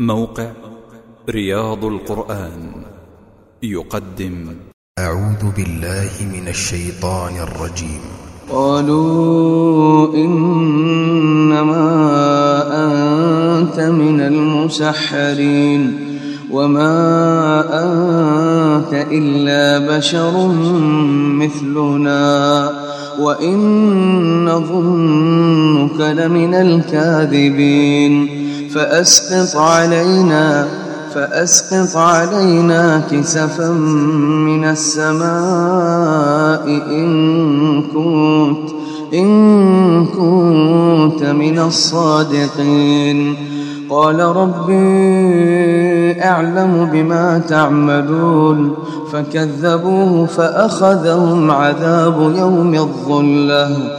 موقع رياض القرآن يقدم. أعوذ بالله من الشيطان الرجيم. قالوا إنما أنت من المسحرين وما أنت إلا بشر مثلنا وإن نظنك لمن الكاذبين. فأسقط علينا فأسقط علينا كسفا من السماء إن كنت إن كنت من الصادقين. قال ربي أعلم بما تعملون. فكذبوه فأخذهم عذاب يوم الظلة.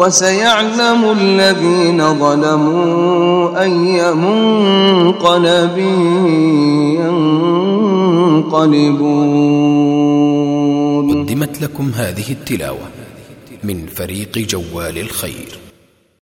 وسيعلم الذين ظلموا أي منقلب ينقلبون. قدمت لكم هذه التلاوة من فريق جوال الخير.